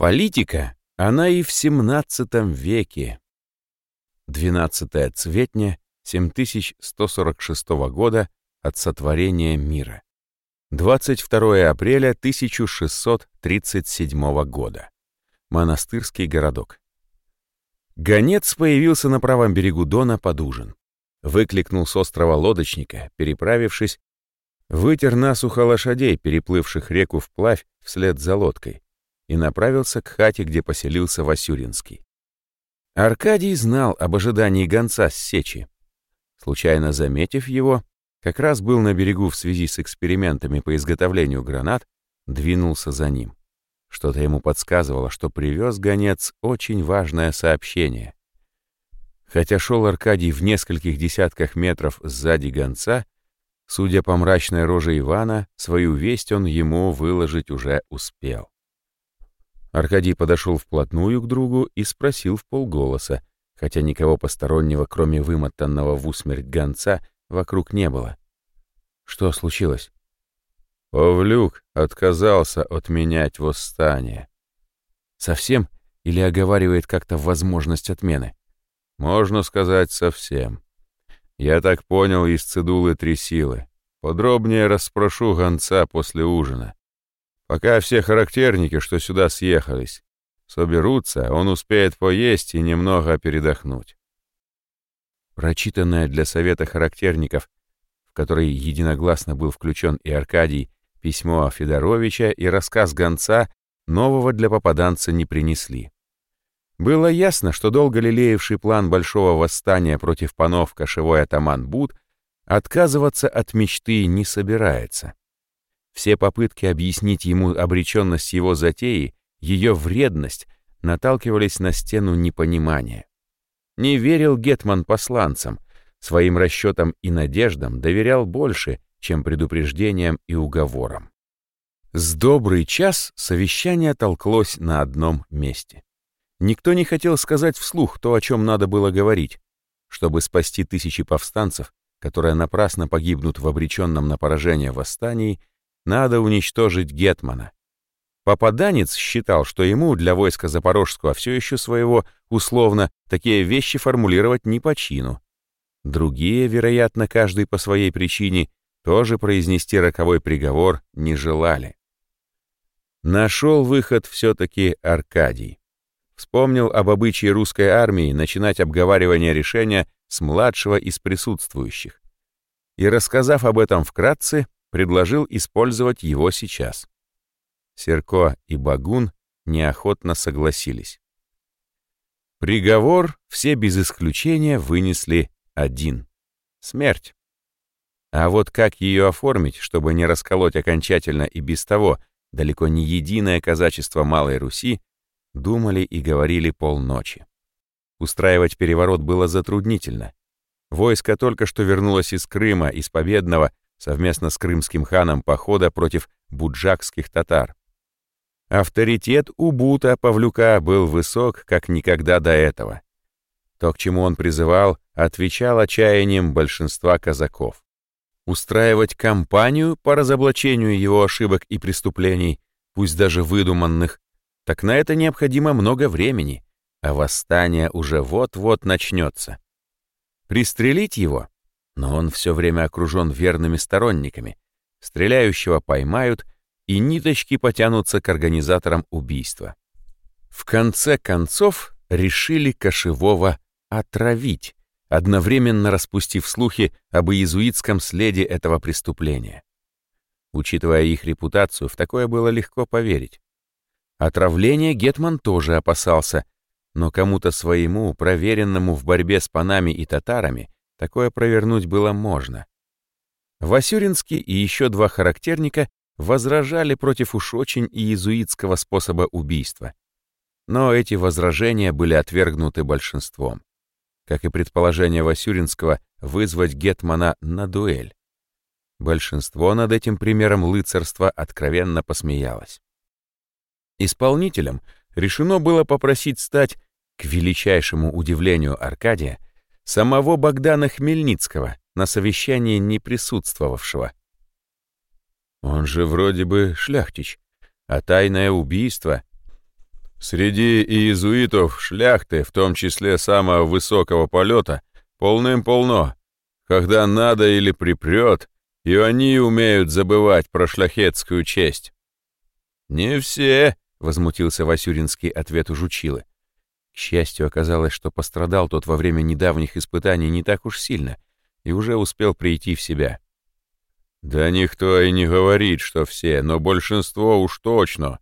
Политика, она и в XVII веке. 12 цветня 7146 года от сотворения мира. 22 апреля 1637 года. Монастырский городок. Гонец появился на правом берегу Дона под ужин. Выкликнул с острова лодочника, переправившись, вытер насухо лошадей, переплывших реку вплавь вслед за лодкой, и направился к хате, где поселился Васюринский. Аркадий знал об ожидании гонца с сечи. Случайно заметив его, как раз был на берегу в связи с экспериментами по изготовлению гранат, двинулся за ним. Что-то ему подсказывало, что привез гонец очень важное сообщение. Хотя шел Аркадий в нескольких десятках метров сзади гонца, судя по мрачной роже Ивана, свою весть он ему выложить уже успел. Аркадий подошел вплотную к другу и спросил в полголоса, хотя никого постороннего, кроме вымотанного в усмерть гонца, вокруг не было. Что случилось? Павлюк отказался отменять восстание. Совсем или оговаривает как-то возможность отмены? Можно сказать, совсем. Я так понял из цедулы три силы. Подробнее расспрошу гонца после ужина. Пока все характерники, что сюда съехались, соберутся, он успеет поесть и немного передохнуть. Прочитанное для совета характерников, в который единогласно был включен и Аркадий, Письмо Федоровича и рассказ гонца нового для попаданца не принесли. Было ясно, что долго лелеявший план большого восстания против панов кошевой атаман Буд отказываться от мечты не собирается. Все попытки объяснить ему обреченность его затеи, ее вредность, наталкивались на стену непонимания. Не верил Гетман посланцам, своим расчетам и надеждам доверял больше, чем предупреждением и уговором. С добрый час совещание толклось на одном месте. Никто не хотел сказать вслух то, о чем надо было говорить. Чтобы спасти тысячи повстанцев, которые напрасно погибнут в обреченном на поражение восстании, надо уничтожить Гетмана. Попаданец считал, что ему для войска Запорожского все еще своего, условно, такие вещи формулировать не по чину. Другие, вероятно, каждый по своей причине, тоже произнести роковой приговор не желали. Нашел выход все-таки Аркадий. Вспомнил об обычае русской армии начинать обговаривание решения с младшего из присутствующих. И, рассказав об этом вкратце, предложил использовать его сейчас. Серко и Багун неохотно согласились. Приговор все без исключения вынесли один — смерть. А вот как ее оформить, чтобы не расколоть окончательно и без того далеко не единое казачество Малой Руси, думали и говорили полночи. Устраивать переворот было затруднительно. Войско только что вернулось из Крыма, из победного, совместно с крымским ханом похода против буджакских татар. Авторитет у Бута Павлюка был высок, как никогда до этого. То, к чему он призывал, отвечал отчаянием большинства казаков. Устраивать кампанию по разоблачению его ошибок и преступлений, пусть даже выдуманных, так на это необходимо много времени, а восстание уже вот-вот начнется. Пристрелить его? Но он все время окружен верными сторонниками. Стреляющего поймают, и ниточки потянутся к организаторам убийства. В конце концов решили Кошевого отравить, одновременно распустив слухи об иезуитском следе этого преступления. Учитывая их репутацию, в такое было легко поверить. Отравление Гетман тоже опасался, но кому-то своему, проверенному в борьбе с панами и татарами, такое провернуть было можно. Васюринский и еще два характерника возражали против уж очень иезуитского способа убийства. Но эти возражения были отвергнуты большинством как и предположение Васюринского, вызвать Гетмана на дуэль. Большинство над этим примером лыцарства откровенно посмеялось. Исполнителем решено было попросить стать, к величайшему удивлению Аркадия, самого Богдана Хмельницкого, на совещании не присутствовавшего. Он же вроде бы шляхтич, а тайное убийство... Среди иезуитов шляхты, в том числе самого высокого полета, полным-полно. Когда надо или припрет, и они умеют забывать про шляхетскую честь. «Не все», — возмутился Васюринский ответу жучилы. К счастью, оказалось, что пострадал тот во время недавних испытаний не так уж сильно и уже успел прийти в себя. «Да никто и не говорит, что все, но большинство уж точно».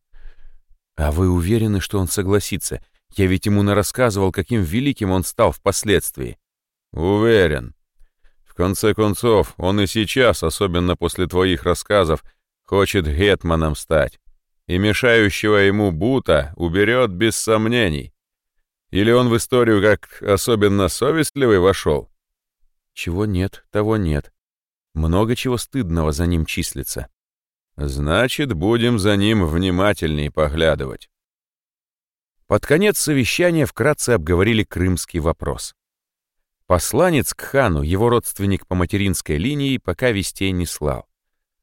«А вы уверены, что он согласится? Я ведь ему нарассказывал, каким великим он стал впоследствии». «Уверен. В конце концов, он и сейчас, особенно после твоих рассказов, хочет гетманом стать. И мешающего ему Бута уберет без сомнений. Или он в историю как особенно совестливый вошел?» «Чего нет, того нет. Много чего стыдного за ним числится. Значит, будем за ним внимательнее поглядывать. Под конец совещания вкратце обговорили крымский вопрос. Посланец к хану, его родственник по материнской линии, пока вестей не слал.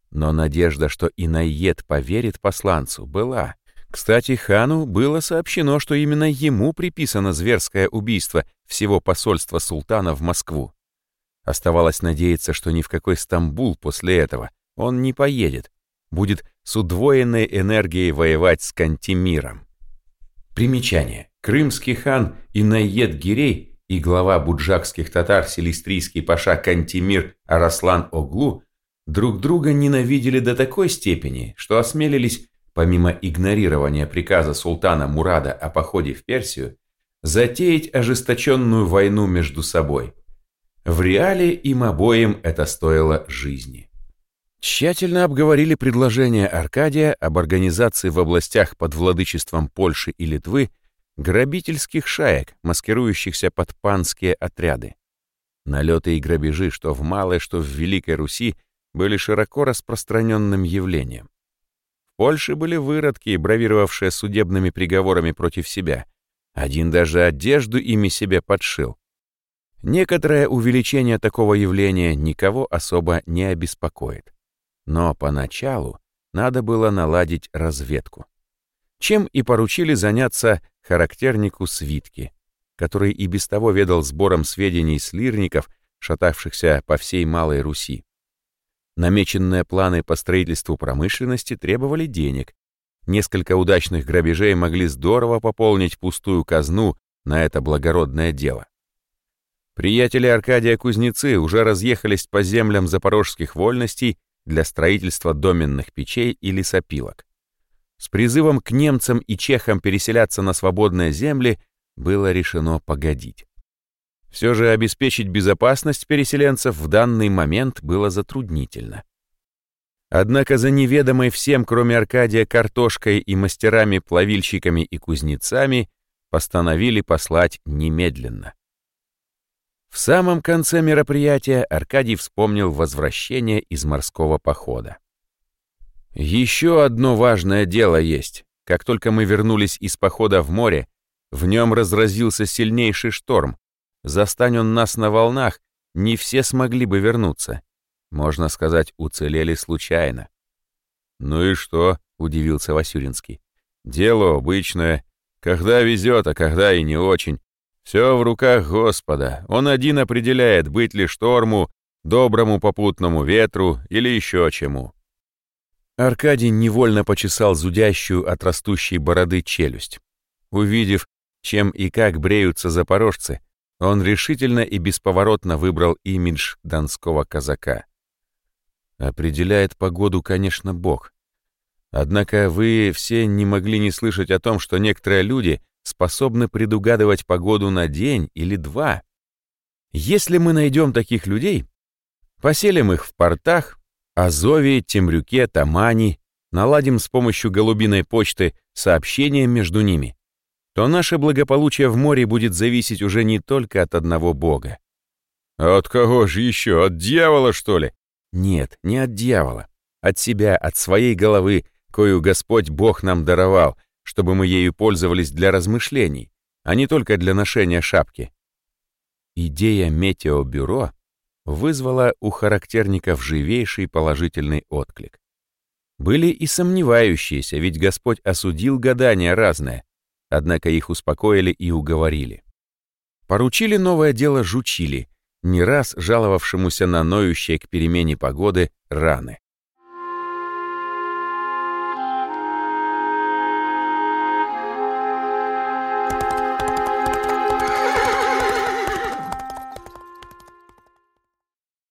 Но надежда, что Инаед поверит посланцу, была. Кстати, хану было сообщено, что именно ему приписано зверское убийство всего посольства султана в Москву. Оставалось надеяться, что ни в какой Стамбул после этого он не поедет, будет с удвоенной энергией воевать с Кантемиром. Примечание. Крымский хан Инаед Гирей и глава буджакских татар селистрийский паша Кантемир Араслан Оглу друг друга ненавидели до такой степени, что осмелились, помимо игнорирования приказа султана Мурада о походе в Персию, затеять ожесточенную войну между собой – в реале им обоим это стоило жизни. Тщательно обговорили предложение Аркадия об организации в областях под владычеством Польши и Литвы грабительских шаек, маскирующихся под панские отряды. Налеты и грабежи, что в Малой, что в Великой Руси, были широко распространенным явлением. Польше были выродки, бравировавшие судебными приговорами против себя. Один даже одежду ими себе подшил. Некоторое увеличение такого явления никого особо не обеспокоит. Но поначалу надо было наладить разведку. Чем и поручили заняться характернику свитки, который и без того ведал сбором сведений с лирников, шатавшихся по всей Малой Руси. Намеченные планы по строительству промышленности требовали денег. Несколько удачных грабежей могли здорово пополнить пустую казну на это благородное дело. Приятели Аркадия Кузнецы уже разъехались по землям запорожских вольностей для строительства доменных печей и лесопилок. С призывом к немцам и чехам переселяться на свободные земли было решено погодить. Все же обеспечить безопасность переселенцев в данный момент было затруднительно. Однако за неведомой всем, кроме Аркадия, картошкой и мастерами-плавильщиками и кузнецами постановили послать немедленно. В самом конце мероприятия Аркадий вспомнил возвращение из морского похода. Еще одно важное дело есть. Как только мы вернулись из похода в море, в нем разразился сильнейший шторм. Застань он нас на волнах, не все смогли бы вернуться. Можно сказать, уцелели случайно. «Ну и что?» — удивился Васюринский. «Дело обычное. Когда везет, а когда и не очень. Все в руках Господа. Он один определяет, быть ли шторму, доброму попутному ветру или еще чему. Аркадий невольно почесал зудящую от растущей бороды челюсть. Увидев, чем и как бреются запорожцы, он решительно и бесповоротно выбрал имидж донского казака. Определяет погоду, конечно, Бог. Однако вы все не могли не слышать о том, что некоторые люди способны предугадывать погоду на день или два. Если мы найдем таких людей, поселим их в портах, Азове, Темрюке, Тамани, наладим с помощью голубиной почты сообщения между ними, то наше благополучие в море будет зависеть уже не только от одного бога. от кого же еще? От дьявола, что ли? Нет, не от дьявола. От себя, от своей головы, кою Господь Бог нам даровал, чтобы мы ею пользовались для размышлений, а не только для ношения шапки. Идея метеобюро вызвала у характерников живейший положительный отклик. Были и сомневающиеся, ведь Господь осудил гадания разное, Однако их успокоили и уговорили. Поручили новое дело жучили, не раз жаловавшемуся на ноющие к перемене погоды раны.